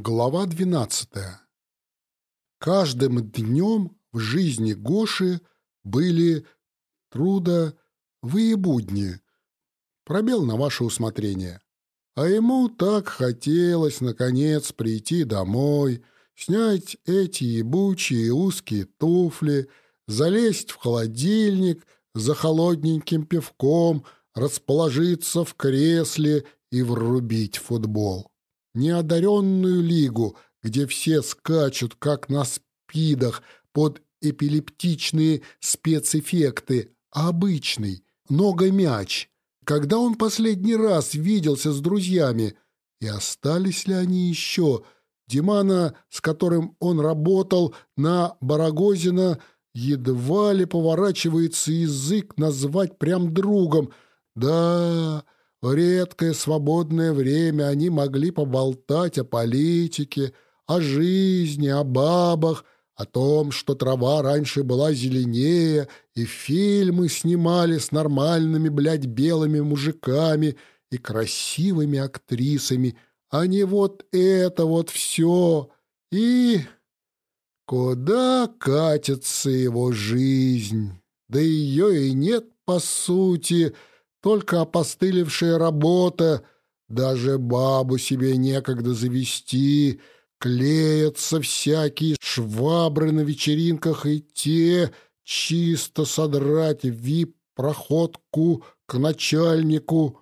Глава двенадцатая. Каждым днем в жизни Гоши были трудовые будни. Пробел на ваше усмотрение. А ему так хотелось, наконец, прийти домой, снять эти ебучие узкие туфли, залезть в холодильник за холодненьким пивком, расположиться в кресле и врубить футбол неодаренную лигу, где все скачут, как на спидах, под эпилептичные спецэффекты, а обычный, нога-мяч. Когда он последний раз виделся с друзьями, и остались ли они еще, Димана, с которым он работал, на Барагозина, едва ли поворачивается язык назвать прям другом. Да, редкое свободное время они могли поболтать о политике, о жизни, о бабах, о том, что трава раньше была зеленее, и фильмы снимали с нормальными, блядь, белыми мужиками и красивыми актрисами, а не вот это вот все. И куда катится его жизнь? Да ее и нет, по сути, — только опостылевшая работа, даже бабу себе некогда завести, клеятся всякие швабры на вечеринках и те чисто содрать вип-проходку к начальнику.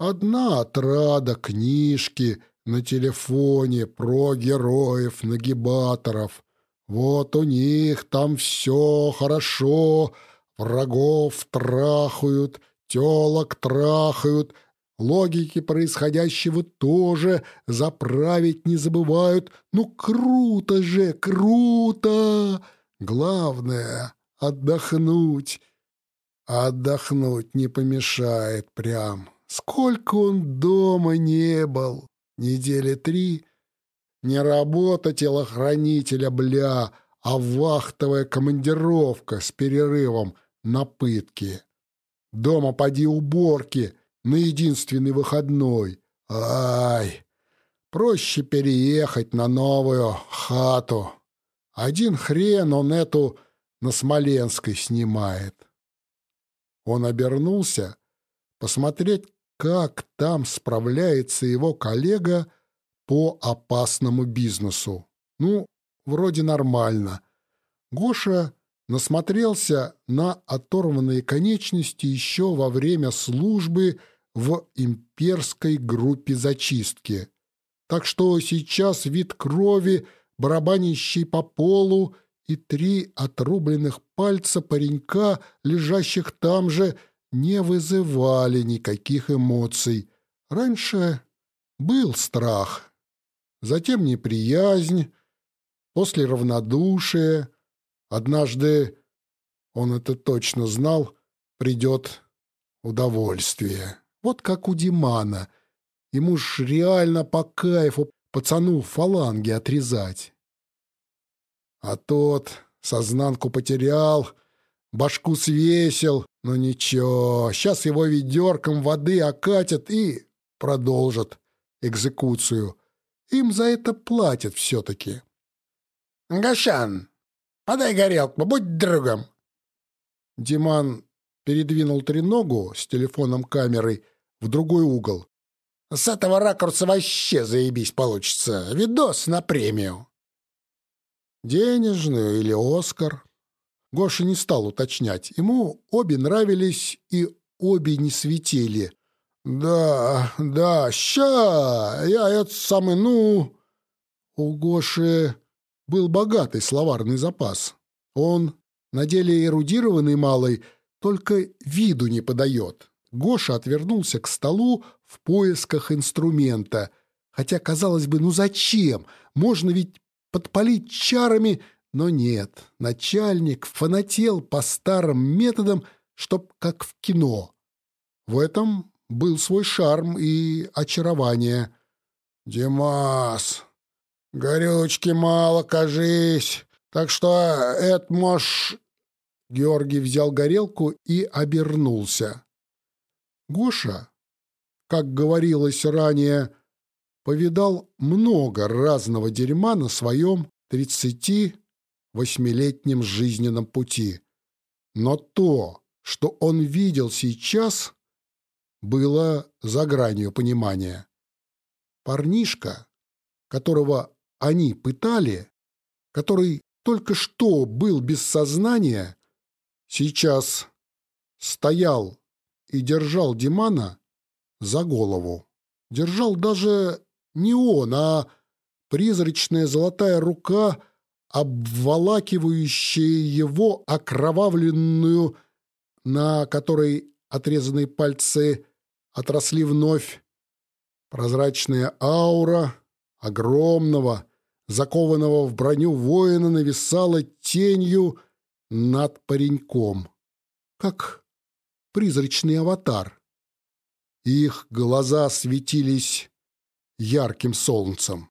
Одна отрада книжки на телефоне про героев-нагибаторов. Вот у них там все хорошо, врагов трахают, телок трахают, логики происходящего тоже заправить не забывают. Ну, круто же, круто! Главное — отдохнуть. отдохнуть не помешает прям. Сколько он дома не был? Недели три. Не работа телохранителя, бля, а вахтовая командировка с перерывом на пытки. Дома поди уборки на единственный выходной. Ай! Проще переехать на новую хату. Один хрен он эту на Смоленской снимает. Он обернулся посмотреть, как там справляется его коллега по опасному бизнесу. Ну, вроде нормально. Гоша насмотрелся на оторванные конечности еще во время службы в имперской группе зачистки. Так что сейчас вид крови, барабанящей по полу, и три отрубленных пальца паренька, лежащих там же, не вызывали никаких эмоций. Раньше был страх, затем неприязнь, после равнодушие, Однажды, он это точно знал, придет удовольствие. Вот как у Димана. Ему ж реально по кайфу пацану фаланги отрезать. А тот сознанку потерял, башку свесил, но ничего, сейчас его ведерком воды окатят и продолжат экзекуцию. Им за это платят все-таки. «Гашан, Подай горелку, будь другом. Диман передвинул треногу с телефоном камерой в другой угол. С этого ракурса вообще заебись получится. Видос на премию. Денежную или Оскар? Гоша не стал уточнять. Ему обе нравились и обе не светили. «Да, да, ща, я это самый, ну...» У Гоши был богатый словарный запас. Он, на деле эрудированный малый, только виду не подает. Гоша отвернулся к столу в поисках инструмента. Хотя, казалось бы, ну зачем? Можно ведь подпалить чарами, но нет. Начальник фанател по старым методам, чтоб как в кино. В этом был свой шарм и очарование. «Димас, «Горючки мало, кажись, так что это можешь...» Георгий взял горелку и обернулся. Гоша, как говорилось ранее, повидал много разного дерьма на своем 38-летнем жизненном пути. Но то, что он видел сейчас, было за гранью понимания. Парнишка, которого они пытали, который только что был без сознания, сейчас стоял и держал Димана за голову. Держал даже не он, а призрачная золотая рука, обволакивающая его окровавленную, на которой отрезанные пальцы отросли вновь, прозрачная аура огромного, закованного в броню воина нависала тенью над пареньком, как призрачный аватар. Их глаза светились ярким солнцем.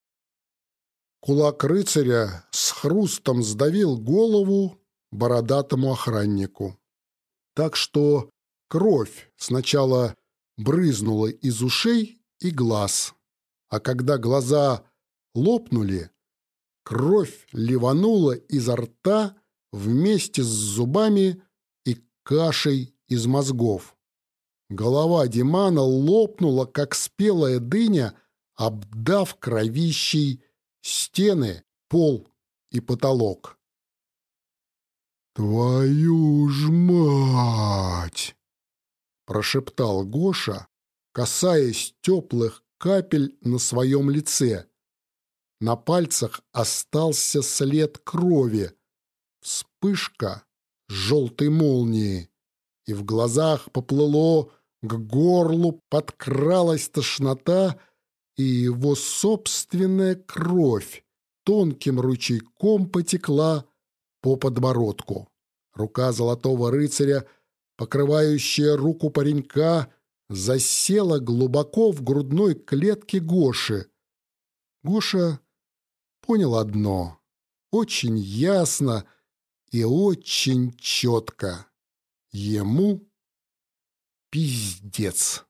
Кулак рыцаря с хрустом сдавил голову бородатому охраннику. Так что кровь сначала брызнула из ушей и глаз, а когда глаза лопнули, кровь ливанула изо рта вместе с зубами и кашей из мозгов. Голова Димана лопнула, как спелая дыня, обдав кровищей стены, пол и потолок. «Твою ж мать!» — прошептал Гоша, касаясь теплых капель на своем лице. На пальцах остался след крови, вспышка желтой молнии, и в глазах поплыло, к горлу подкралась тошнота, и его собственная кровь тонким ручейком потекла по подбородку. Рука золотого рыцаря, покрывающая руку паренька, засела глубоко в грудной клетке Гоши. Гоша понял одно очень ясно и очень четко. Ему пиздец.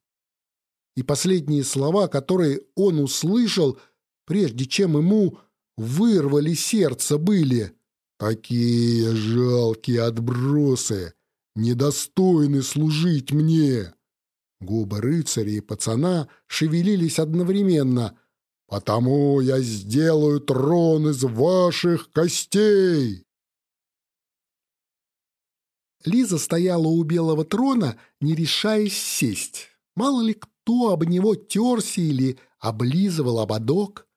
И последние слова, которые он услышал, прежде чем ему вырвали сердце, были «Такие жалкие отбросы, недостойны служить мне!» Губы рыцаря и пацана шевелились одновременно. «Потому я сделаю трон из ваших костей!» Лиза стояла у белого трона, не решаясь сесть. Мало ли кто об него терся или облизывал ободок.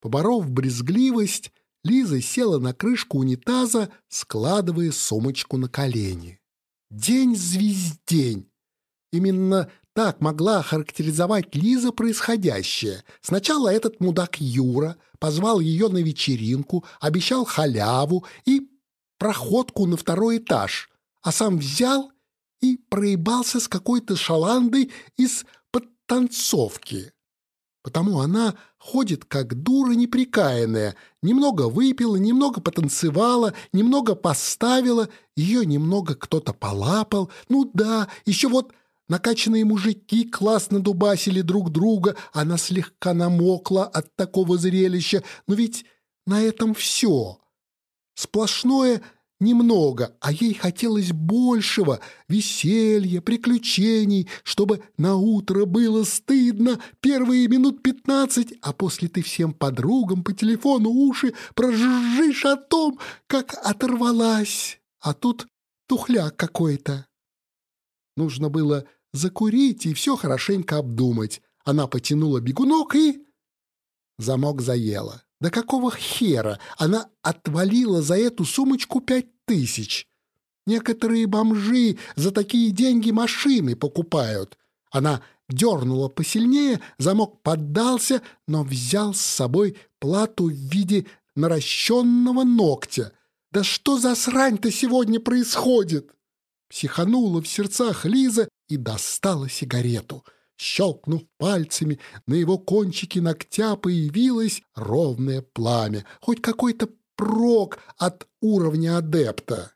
Поборов брезгливость, Лиза села на крышку унитаза, складывая сумочку на колени. День-звездень! Именно так могла охарактеризовать Лиза происходящее. Сначала этот мудак Юра позвал ее на вечеринку, обещал халяву и проходку на второй этаж, а сам взял и проебался с какой-то шаландой из подтанцовки. Потому она ходит как дура неприкаянная, немного выпила, немного потанцевала, немного поставила, ее немного кто-то полапал. Ну да, еще вот Накачанные мужики классно дубасили друг друга, она слегка намокла от такого зрелища, но ведь на этом все. Сплошное немного, а ей хотелось большего, веселья, приключений, чтобы на утро было стыдно первые минут пятнадцать, а после ты всем подругам по телефону уши прожужжишь о том, как оторвалась. А тут тухляк какой-то. Нужно было закурить и все хорошенько обдумать. Она потянула бегунок и... Замок заела. Да какого хера она отвалила за эту сумочку пять тысяч? Некоторые бомжи за такие деньги машины покупают. Она дернула посильнее, замок поддался, но взял с собой плату в виде наращенного ногтя. «Да что за срань-то сегодня происходит?» Психанула в сердцах Лиза и достала сигарету. Щелкнув пальцами, на его кончике ногтя появилось ровное пламя, хоть какой-то прок от уровня адепта.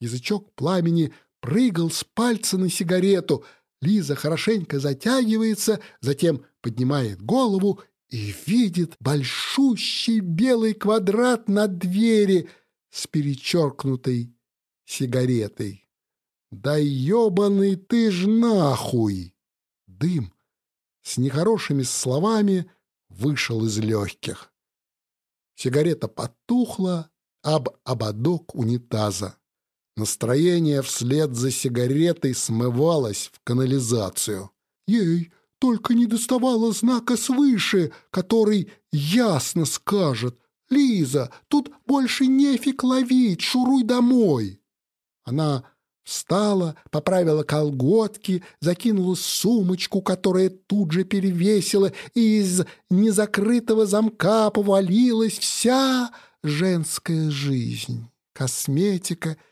Язычок пламени прыгал с пальца на сигарету, Лиза хорошенько затягивается, затем поднимает голову и видит большущий белый квадрат на двери с перечеркнутой сигаретой. «Да ебаный ты ж нахуй!» Дым с нехорошими словами вышел из легких. Сигарета потухла об ободок унитаза. Настроение вслед за сигаретой смывалось в канализацию. Ей только не доставало знака свыше, который ясно скажет «Лиза, тут больше нефиг ловить, шуруй домой». Она встала, поправила колготки, закинула сумочку, которая тут же перевесила, и из незакрытого замка повалилась вся женская жизнь, косметика —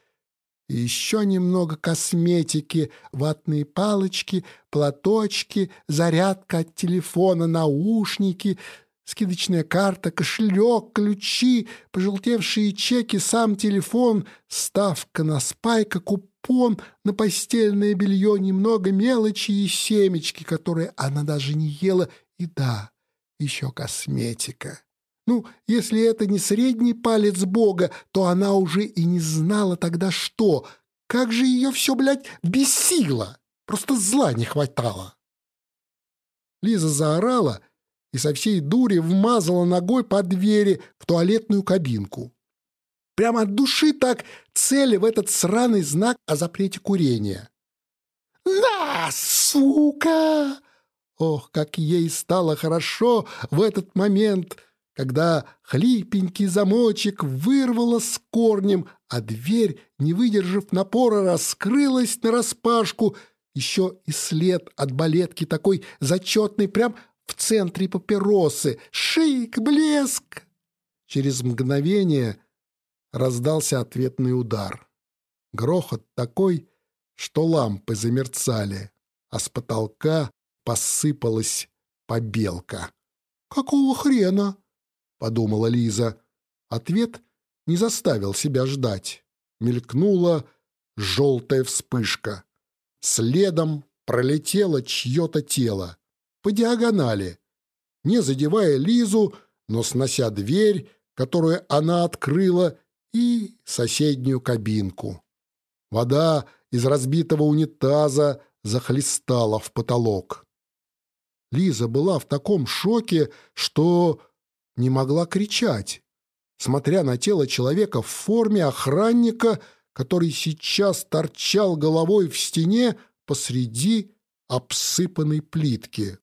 еще немного косметики, ватные палочки, платочки, зарядка от телефона, наушники, скидочная карта, кошелек, ключи, пожелтевшие чеки, сам телефон, ставка на спайка, купон на постельное белье, немного мелочи и семечки, которые она даже не ела, и да, еще косметика. Ну, если это не средний палец Бога, то она уже и не знала тогда что. Как же ее все, блядь, бесило! Просто зла не хватало. Лиза заорала и со всей дури вмазала ногой по двери в туалетную кабинку. Прямо от души так цели в этот сраный знак о запрете курения. «На, сука!» Ох, как ей стало хорошо в этот момент, когда хлипенький замочек вырвало с корнем, а дверь, не выдержав напора, раскрылась нараспашку, еще и след от балетки такой зачетный прям в центре папиросы. Шик, блеск! Через мгновение раздался ответный удар. Грохот такой, что лампы замерцали, а с потолка посыпалась побелка. «Какого хрена?» — подумала Лиза. Ответ не заставил себя ждать. Мелькнула желтая вспышка. Следом пролетело чье-то тело. По диагонали. Не задевая Лизу, но снося дверь, которую она открыла, и соседнюю кабинку. Вода из разбитого унитаза захлестала в потолок. Лиза была в таком шоке, что не могла кричать, смотря на тело человека в форме охранника, который сейчас торчал головой в стене посреди обсыпанной плитки.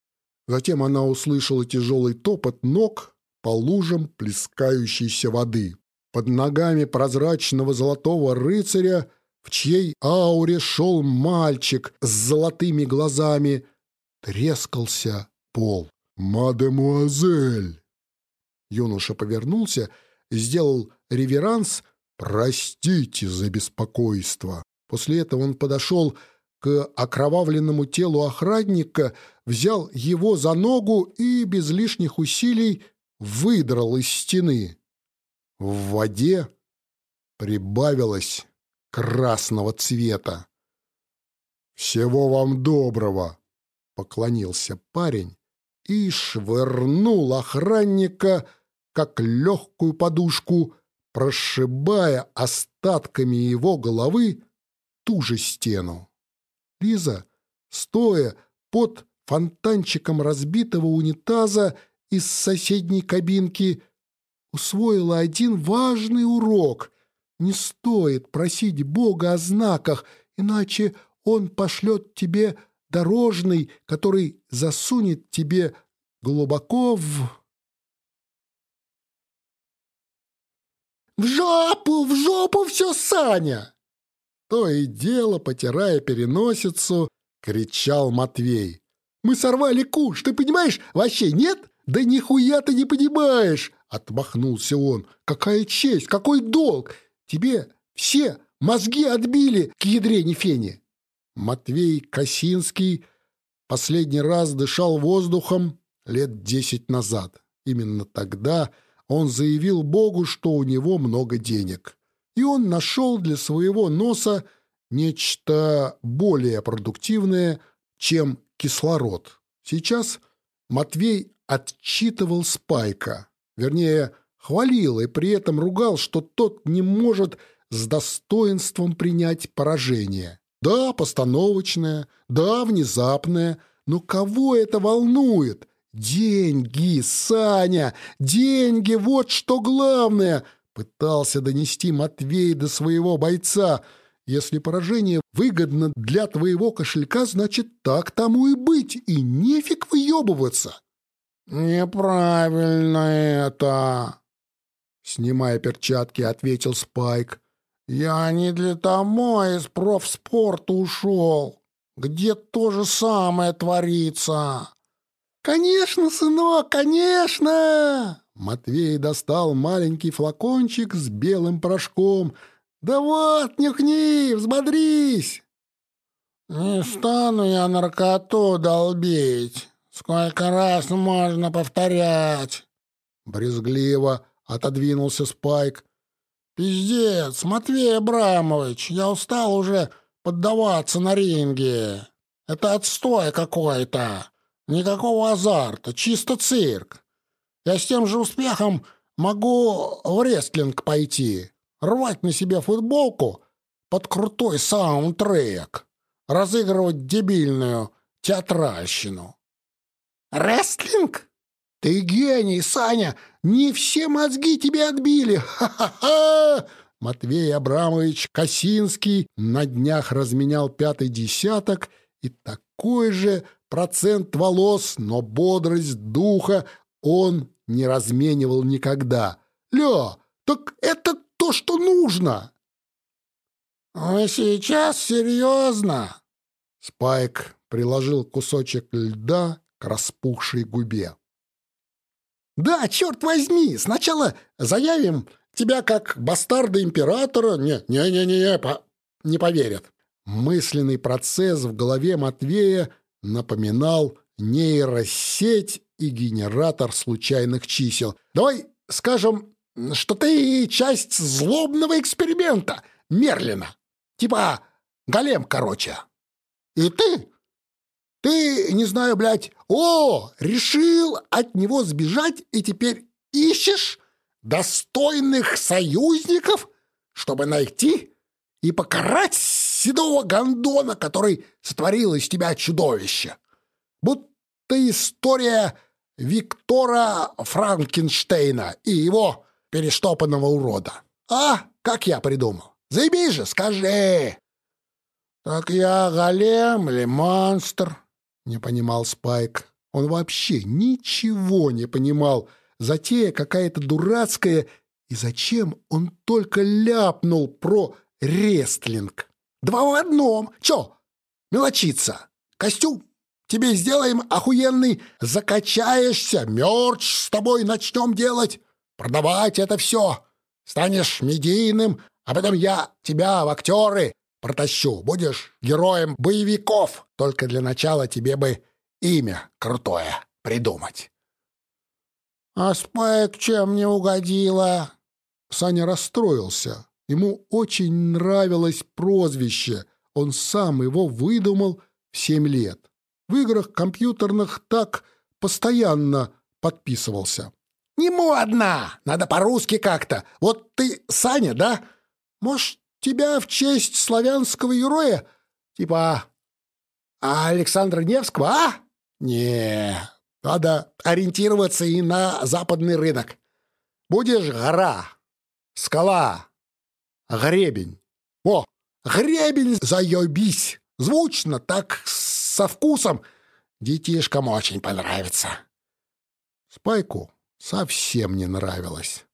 Затем она услышала тяжелый топот ног по лужам плескающейся воды. Под ногами прозрачного золотого рыцаря, в чьей ауре шел мальчик с золотыми глазами, трескался пол. «Мадемуазель!» Юноша повернулся, сделал реверанс «Простите за беспокойство». После этого он подошел к окровавленному телу охранника, взял его за ногу и без лишних усилий выдрал из стены. В воде прибавилось красного цвета. «Всего вам доброго!» — поклонился парень и швырнул охранника как легкую подушку, прошибая остатками его головы ту же стену. Лиза, стоя под фонтанчиком разбитого унитаза из соседней кабинки, усвоила один важный урок. Не стоит просить Бога о знаках, иначе Он пошлет тебе дорожный, который засунет тебе глубоко в... «В жопу, в жопу все, Саня!» То и дело, потирая переносицу, кричал Матвей. «Мы сорвали куш, ты понимаешь? Вообще нет? Да нихуя ты не понимаешь!» Отмахнулся он. «Какая честь, какой долг! Тебе все мозги отбили к ядрене фене!» Матвей Косинский последний раз дышал воздухом лет десять назад. Именно тогда он заявил Богу, что у него много денег. И он нашел для своего носа нечто более продуктивное, чем кислород. Сейчас Матвей отчитывал Спайка, вернее, хвалил и при этом ругал, что тот не может с достоинством принять поражение. Да, постановочное, да, внезапное, но кого это волнует? Деньги, Саня, деньги, вот что главное! Пытался донести Матвей до своего бойца. Если поражение выгодно для твоего кошелька, значит, так тому и быть, и нефиг выебываться. «Неправильно это!» Снимая перчатки, ответил Спайк. «Я не для того из профспорта ушел, где то же самое творится». «Конечно, сынок, конечно!» Матвей достал маленький флакончик с белым порошком. «Да вот, нюхни, взбодрись!» «Не стану я наркоту долбить. Сколько раз можно повторять?» Брезгливо отодвинулся Спайк. «Пиздец, Матвей Абрамович, я устал уже поддаваться на ринге. Это отстой какой-то. Никакого азарта, чисто цирк. Я с тем же успехом могу в рестлинг пойти, рвать на себе футболку под крутой саундтрек, разыгрывать дебильную театральщину». «Рестлинг? Ты гений, Саня! Не все мозги тебе отбили! Ха-ха-ха!» Матвей Абрамович Косинский на днях разменял пятый десяток, и такой же процент волос, но бодрость духа он не разменивал никогда. «Ля, так это то, что нужно!» «Вы сейчас серьезно?» Спайк приложил кусочек льда распухшей губе. Да, черт возьми, сначала заявим тебя как бастарда императора. Не, не, не, не, по... не поверят. Мысленный процесс в голове Матвея напоминал нейросеть и генератор случайных чисел. Давай скажем, что ты часть злобного эксперимента Мерлина. Типа голем, короче. И ты ты, не знаю, блядь, о, решил от него сбежать и теперь ищешь достойных союзников, чтобы найти и покарать седого гондона, который сотворил из тебя чудовище. Будто история Виктора Франкенштейна и его перештопанного урода. А, как я придумал? Заебись же, скажи. Так я голем или монстр? Не понимал Спайк. Он вообще ничего не понимал. Затея какая-то дурацкая. И зачем он только ляпнул про рестлинг? Два в одном. Чё? Мелочиться. Костюм тебе сделаем охуенный. Закачаешься, мерч с тобой начнем делать. Продавать это все. Станешь медийным, а потом я тебя в актеры протащу. Будешь героем боевиков. Только для начала тебе бы имя крутое придумать. — А Спайк чем не угодила? Саня расстроился. Ему очень нравилось прозвище. Он сам его выдумал в семь лет. В играх компьютерных так постоянно подписывался. «Не модно! Надо по-русски как-то. Вот ты Саня, да? Может, Тебя в честь славянского героя? Типа а Александра Невского, а? Не, надо ориентироваться и на западный рынок. Будешь гора, скала, гребень. О, гребень заебись! Звучно, так со вкусом. Детишкам очень понравится. Спайку совсем не нравилось.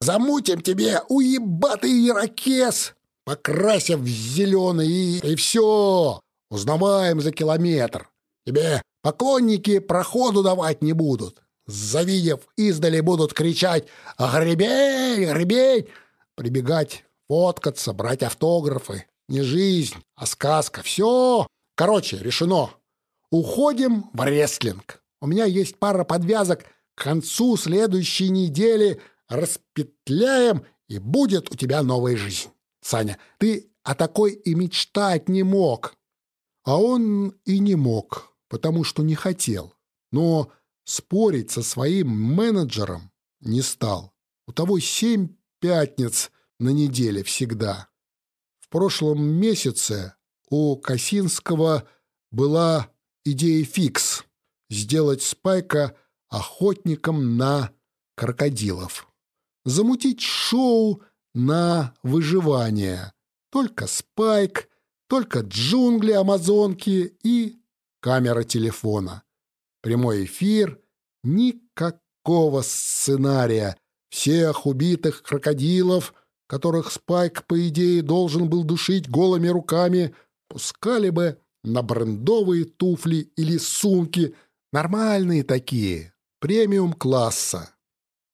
«Замутим тебе уебатый ирокез!» Покрасив в зеленый, и, все, узнаваем за километр. Тебе поклонники проходу давать не будут. Завидев издали, будут кричать «Гребень! Гребень!» Прибегать, фоткаться, брать автографы. Не жизнь, а сказка. Все. Короче, решено. Уходим в рестлинг. У меня есть пара подвязок. К концу следующей недели распетляем, и будет у тебя новая жизнь. Саня, ты о такой и мечтать не мог. А он и не мог, потому что не хотел. Но спорить со своим менеджером не стал. У того семь пятниц на неделе всегда. В прошлом месяце у Косинского была идея фикс — сделать Спайка охотником на крокодилов. Замутить шоу на выживание. Только Спайк, только джунгли Амазонки и камера телефона. Прямой эфир, никакого сценария. Всех убитых крокодилов, которых Спайк, по идее, должен был душить голыми руками, пускали бы на брендовые туфли или сумки, нормальные такие, премиум-класса.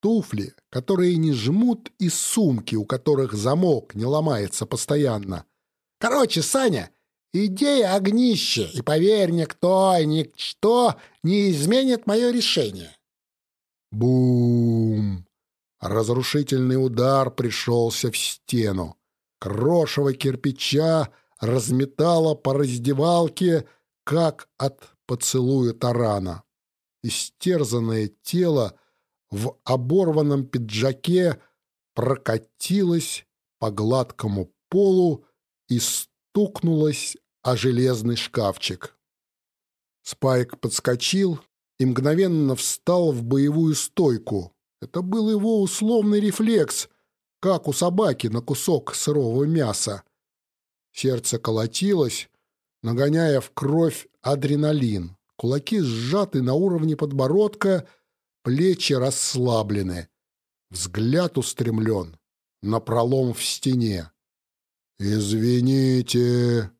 Туфли, которые не жмут, и сумки, у которых замок не ломается постоянно. Короче, Саня, идея огнище, и поверь, никто и ничто не изменит мое решение. Бум! Разрушительный удар пришелся в стену. Крошево кирпича разметало по раздевалке, как от поцелуя тарана. Истерзанное тело в оборванном пиджаке прокатилось по гладкому полу и стукнулось о железный шкафчик. Спайк подскочил и мгновенно встал в боевую стойку. Это был его условный рефлекс, как у собаки на кусок сырого мяса. Сердце колотилось, нагоняя в кровь адреналин. Кулаки сжаты на уровне подбородка, плечи расслаблены. Взгляд устремлен на пролом в стене. «Извините!»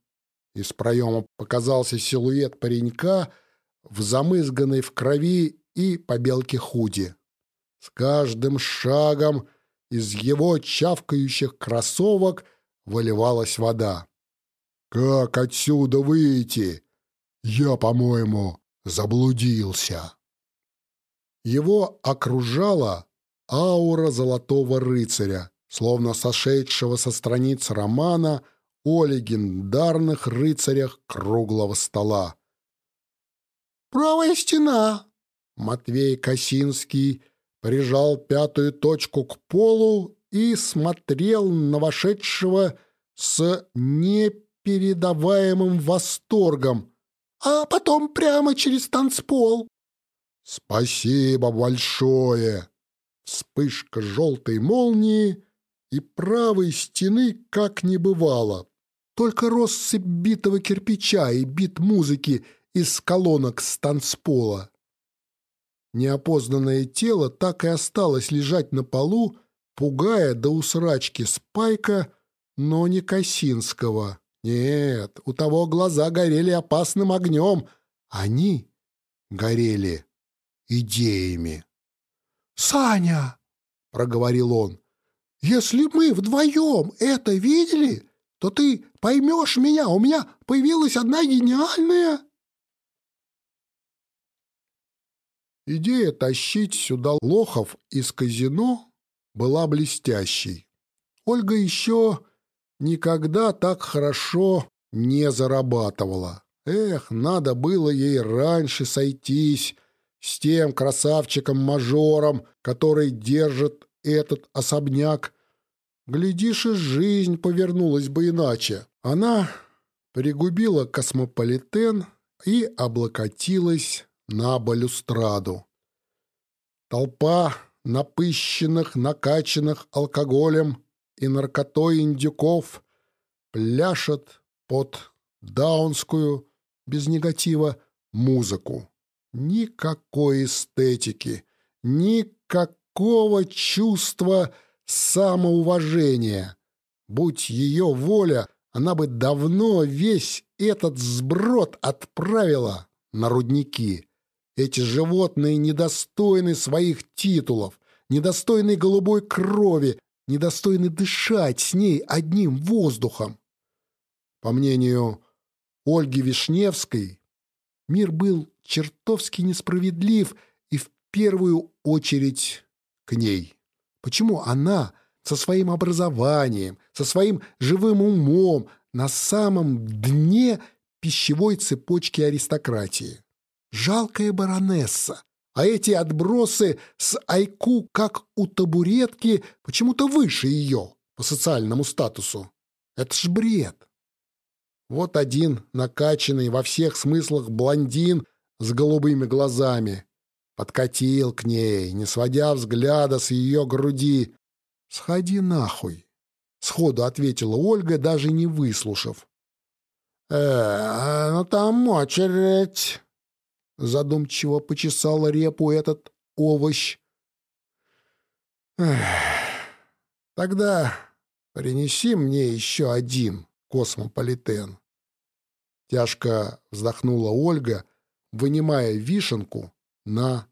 Из проема показался силуэт паренька в замызганной в крови и побелке худи. С каждым шагом из его чавкающих кроссовок выливалась вода. «Как отсюда выйти? Я, по-моему, заблудился». Его окружала аура золотого рыцаря, словно сошедшего со страниц романа о легендарных рыцарях круглого стола. «Правая стена!» Матвей Косинский прижал пятую точку к полу и смотрел на вошедшего с непередаваемым восторгом, а потом прямо через танцпол. «Спасибо большое!» Вспышка желтой молнии, и правой стены как не бывало. Только россыпь битого кирпича и бит музыки из колонок с. Неопознанное тело так и осталось лежать на полу, пугая до усрачки Спайка, но не Косинского. Нет, у того глаза горели опасным огнем. Они горели идеями. «Саня!» — проговорил он. «Если мы вдвоем это видели, то ты поймешь меня. У меня появилась одна гениальная...» Идея тащить сюда лохов из казино была блестящей. Ольга еще никогда так хорошо не зарабатывала. Эх, надо было ей раньше сойтись с тем красавчиком-мажором, который держит этот особняк. Глядишь, и жизнь повернулась бы иначе. Она пригубила космополитен и облокотилась на балюстраду. Толпа напыщенных, накачанных алкоголем и наркотой индюков пляшет под даунскую, без негатива, музыку. Никакой эстетики, никакого чувства самоуважения. Будь ее воля, она бы давно весь этот сброд отправила на рудники. Эти животные недостойны своих титулов, недостойны голубой крови, недостойны дышать с ней одним воздухом. По мнению Ольги Вишневской, мир был чертовски несправедлив и в первую очередь к ней. Почему она со своим образованием, со своим живым умом на самом дне пищевой цепочки аристократии. Жалкая баронесса, а эти отбросы с айку, как у табуретки, почему-то выше ее по социальному статусу. Это ж бред. Вот один накачанный во всех смыслах блондин с голубыми глазами. Подкатил к ней, не сводя взгляда с ее груди. «Сходи нахуй!» — сходу ответила Ольга, даже не выслушав. «Э, ну там очередь!» Задумчиво почесал репу этот овощ. «Эх, тогда принеси мне еще один космополитен». Тяжко вздохнула Ольга, вынимая вишенку на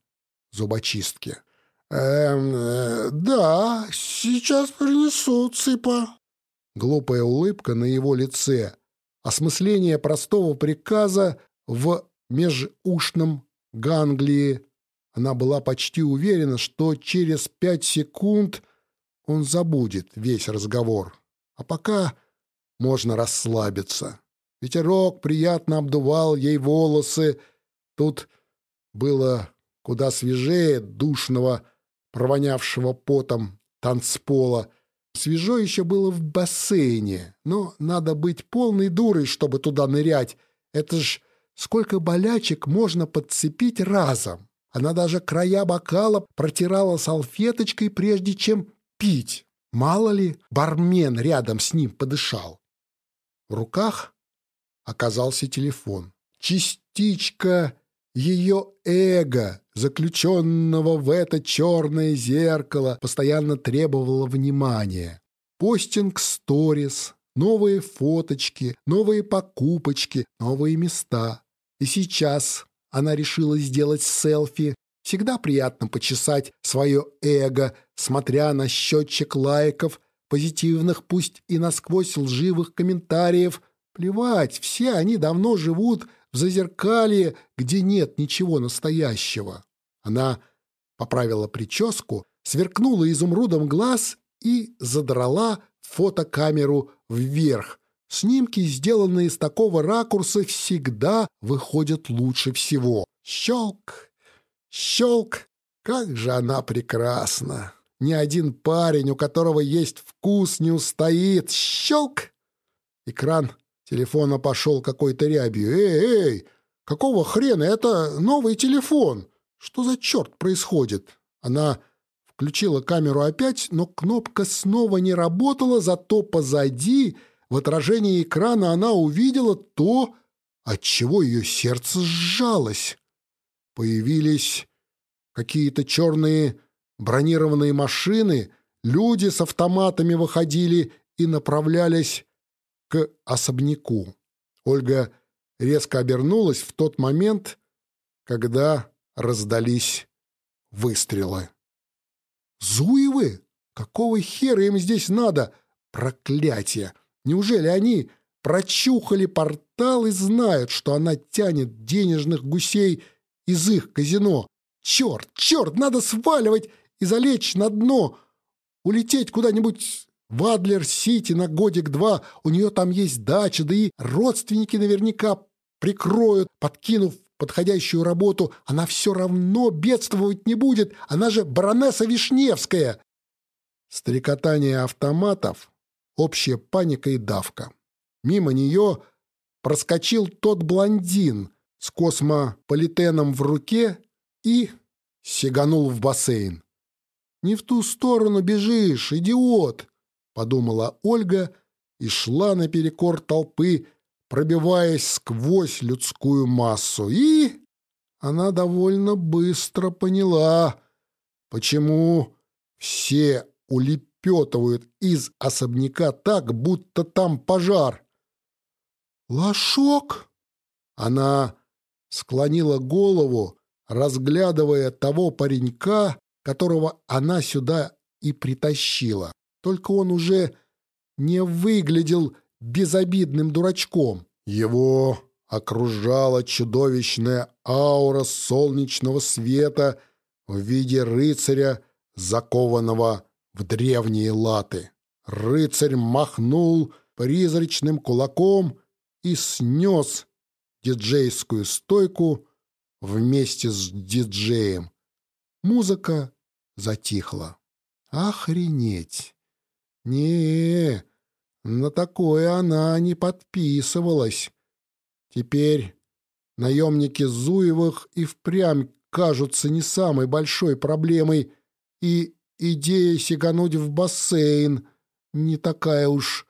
зубочистке. «Эм, э, да, сейчас принесу, цыпа». Глупая улыбка на его лице, осмысление простого приказа в межушном ганглии. Она была почти уверена, что через пять секунд он забудет весь разговор. А пока можно расслабиться. Ветерок приятно обдувал ей волосы. Тут было куда свежее душного, провонявшего потом танцпола. Свежо еще было в бассейне, но надо быть полной дурой, чтобы туда нырять. Это ж сколько болячек можно подцепить разом. Она даже края бокала протирала салфеточкой, прежде чем пить. Мало ли, бармен рядом с ним подышал. В руках оказался телефон. Частичка ее эго, заключенного в это черное зеркало, постоянно требовала внимания. Постинг сторис, новые фоточки, новые покупочки, новые места. И сейчас она решила сделать селфи. Всегда приятно почесать свое эго, смотря на счетчик лайков, позитивных, пусть и насквозь лживых комментариев. Плевать, все они давно живут в зазеркалье, где нет ничего настоящего. Она поправила прическу, сверкнула изумрудом глаз и задрала фотокамеру вверх. Снимки, сделанные с такого ракурса, всегда выходят лучше всего. Щелк, щелк, как же она прекрасна! Ни один парень, у которого есть вкус, не устоит. Щелк! Экран телефона пошел какой-то рябью. «Эй, эй! Какого хрена? Это новый телефон! Что за черт происходит?» Она включила камеру опять, но кнопка снова не работала, зато позади, в отражении экрана, она увидела то, от чего ее сердце сжалось. Появились какие-то черные бронированные машины, люди с автоматами выходили и направлялись к особняку. Ольга резко обернулась в тот момент, когда раздались выстрелы. Зуевы? Какого хера им здесь надо? Проклятие! Неужели они прочухали портал и знают, что она тянет денежных гусей из их казино? Черт, черт, надо сваливать и залечь на дно, улететь куда-нибудь в Адлер-Сити на годик-два. У нее там есть дача, да и родственники наверняка прикроют, подкинув подходящую работу, она все равно бедствовать не будет, она же баронесса Вишневская. Стрекотание автоматов, общая паника и давка. Мимо нее проскочил тот блондин с космополитеном в руке и сиганул в бассейн. «Не в ту сторону бежишь, идиот!» — подумала Ольга и шла наперекор толпы, пробиваясь сквозь людскую массу. И она довольно быстро поняла, почему все улепетывают из особняка так, будто там пожар. «Лошок!» Она склонила голову, разглядывая того паренька, которого она сюда и притащила. Только он уже не выглядел безобидным дурачком. Его окружала чудовищная аура солнечного света в виде рыцаря, закованного в древние латы. Рыцарь махнул призрачным кулаком и снес диджейскую стойку вместе с диджеем. Музыка затихла. Охренеть! Не на такое она не подписывалась. Теперь наемники Зуевых и впрямь кажутся не самой большой проблемой, и идея сигануть в бассейн не такая уж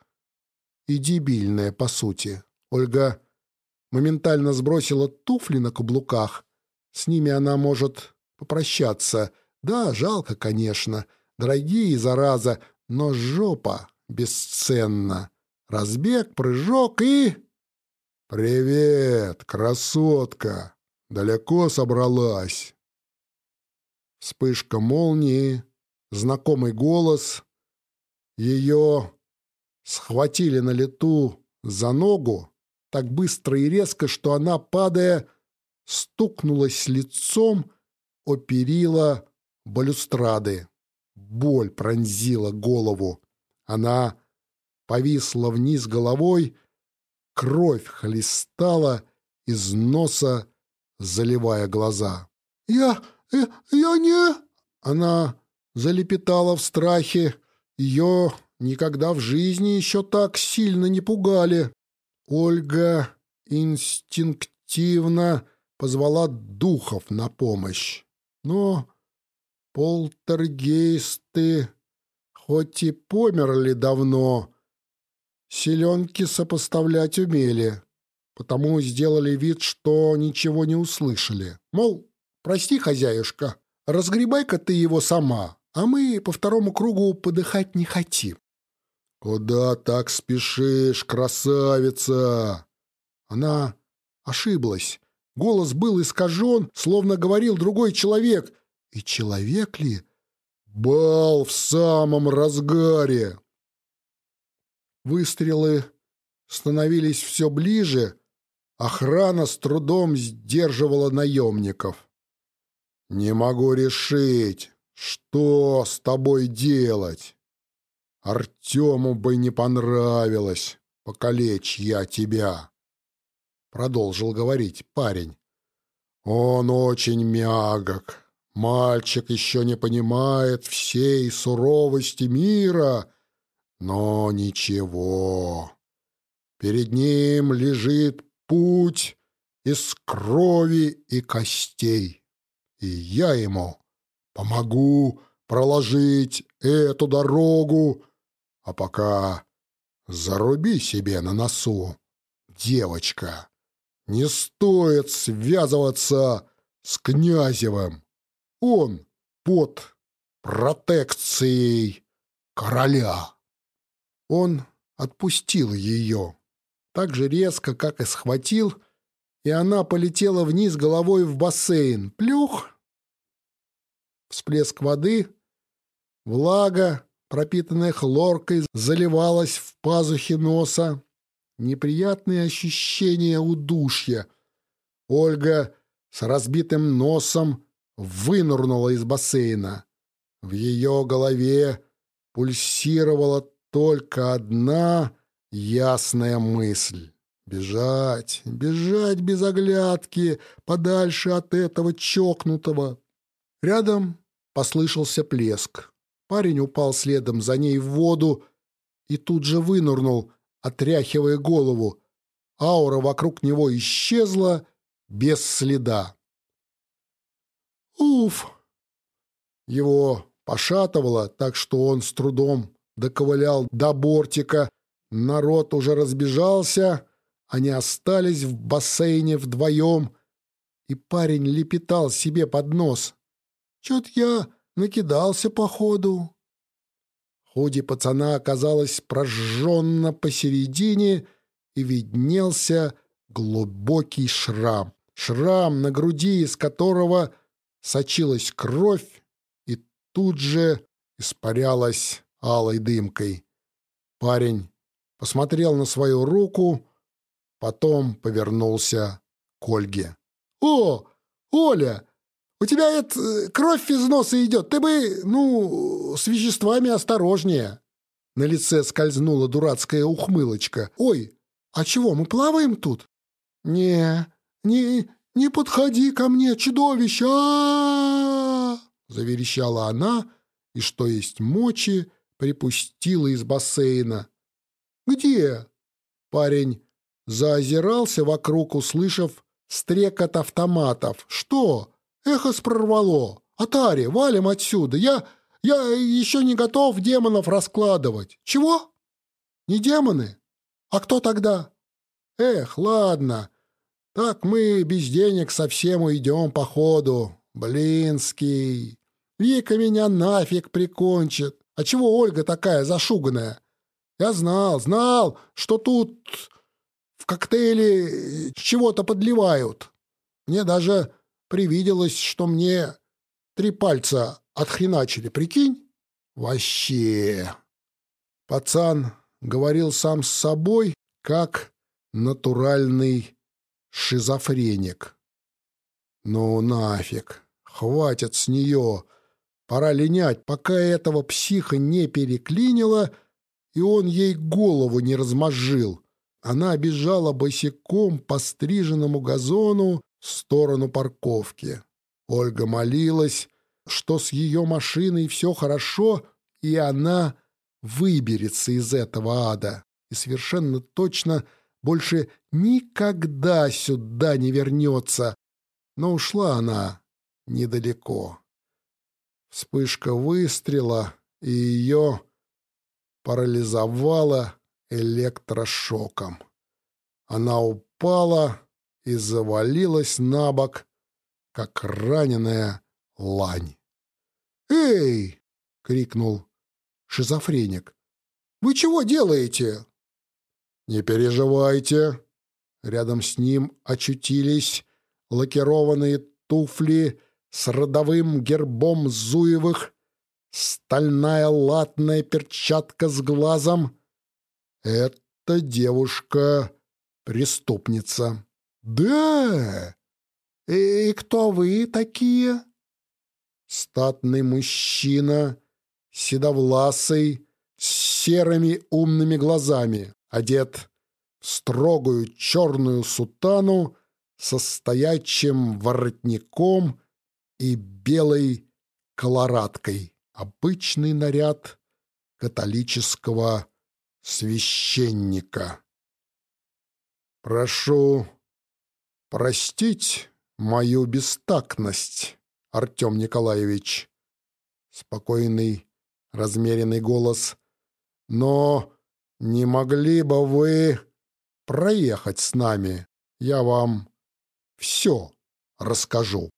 и дебильная, по сути. Ольга моментально сбросила туфли на каблуках. С ними она может попрощаться. Да, жалко, конечно. Дорогие, зараза, но жопа бесценна. Разбег, прыжок и... «Привет, красотка! Далеко собралась?» Вспышка молнии, знакомый голос. Ее схватили на лету за ногу так быстро и резко, что она, падая, стукнулась лицом о перила балюстрады. Боль пронзила голову. Она повисла вниз головой, кровь хлестала из носа, заливая глаза. «Я... я, я не...» Она залепетала в страхе. Ее никогда в жизни еще так сильно не пугали. Ольга инстинктивно позвала духов на помощь. Но полтергейсты, хоть и померли давно, селенки сопоставлять умели, потому сделали вид, что ничего не услышали. Мол, прости, хозяюшка, разгребай-ка ты его сама, а мы по второму кругу подыхать не хотим. «Куда так спешишь, красавица?» Она ошиблась. Голос был искажен, словно говорил другой человек, и человек ли? Бал в самом разгаре. Выстрелы становились все ближе, охрана с трудом сдерживала наемников. «Не могу решить, что с тобой делать. Артему бы не понравилось, покалечь я тебя», — продолжил говорить парень. «Он очень мягок, Мальчик еще не понимает всей суровости мира, но ничего. Перед ним лежит путь из крови и костей, и я ему помогу проложить эту дорогу, а пока заруби себе на носу, девочка. Не стоит связываться с Князевым. Он под протекцией короля. Он отпустил ее так же резко, как и схватил, и она полетела вниз головой в бассейн. Плюх! Всплеск воды, влага, пропитанная хлоркой, заливалась в пазухи носа. Неприятные ощущения удушья. Ольга с разбитым носом вынырнула из бассейна. В ее голове пульсировала только одна ясная мысль. Бежать, бежать без оглядки, подальше от этого чокнутого. Рядом послышался плеск. Парень упал следом за ней в воду и тут же вынырнул, отряхивая голову. Аура вокруг него исчезла без следа. Уф! Его пошатывало, так что он с трудом доковылял до бортика. Народ уже разбежался, они остались в бассейне вдвоем, и парень лепетал себе под нос. «Чё-то я накидался, походу». Худи пацана оказалось прожженно посередине, и виднелся глубокий шрам. Шрам на груди, из которого сочилась кровь и тут же испарялась алой дымкой. Парень посмотрел на свою руку, потом повернулся к Ольге. «О, Оля, у тебя это э, кровь из носа идет. Ты бы, ну, с веществами осторожнее». На лице скользнула дурацкая ухмылочка. «Ой, а чего, мы плаваем тут?» «Не, не, не подходи ко мне, чудовище! заверещала она и, что есть мочи, припустила из бассейна. «Где?» Парень заозирался вокруг, услышав стрекот автоматов. «Что? Эхо прорвало! Атари, валим отсюда! Я, я еще не готов демонов раскладывать! Чего? Не демоны? А кто тогда? Эх, ладно, так мы без денег совсем уйдем по ходу. Блинский. Вика меня нафиг прикончит. А чего Ольга такая зашуганная? Я знал, знал, что тут в коктейле чего-то подливают. Мне даже привиделось, что мне три пальца отхреначили, прикинь? Вообще. Пацан говорил сам с собой, как натуральный шизофреник. Ну нафиг, хватит с нее. Пора линять, пока этого психа не переклинило, и он ей голову не размозжил. Она бежала босиком по стриженному газону в сторону парковки. Ольга молилась, что с ее машиной все хорошо, и она выберется из этого ада. И совершенно точно – больше никогда сюда не вернется. Но ушла она недалеко. Вспышка выстрела, и ее парализовала электрошоком. Она упала и завалилась на бок, как раненая лань. «Эй!» — крикнул шизофреник. «Вы чего делаете?» «Не переживайте». Рядом с ним очутились лакированные туфли с родовым гербом Зуевых, стальная латная перчатка с глазом. Это девушка-преступница. «Да? И кто вы такие?» Статный мужчина, седовласый, с серыми умными глазами одет строгую черную сутану со стоячим воротником и белой колорадкой. Обычный наряд католического священника. «Прошу простить мою бестактность, Артем Николаевич», спокойный, размеренный голос, «но не могли бы вы проехать с нами? Я вам все расскажу.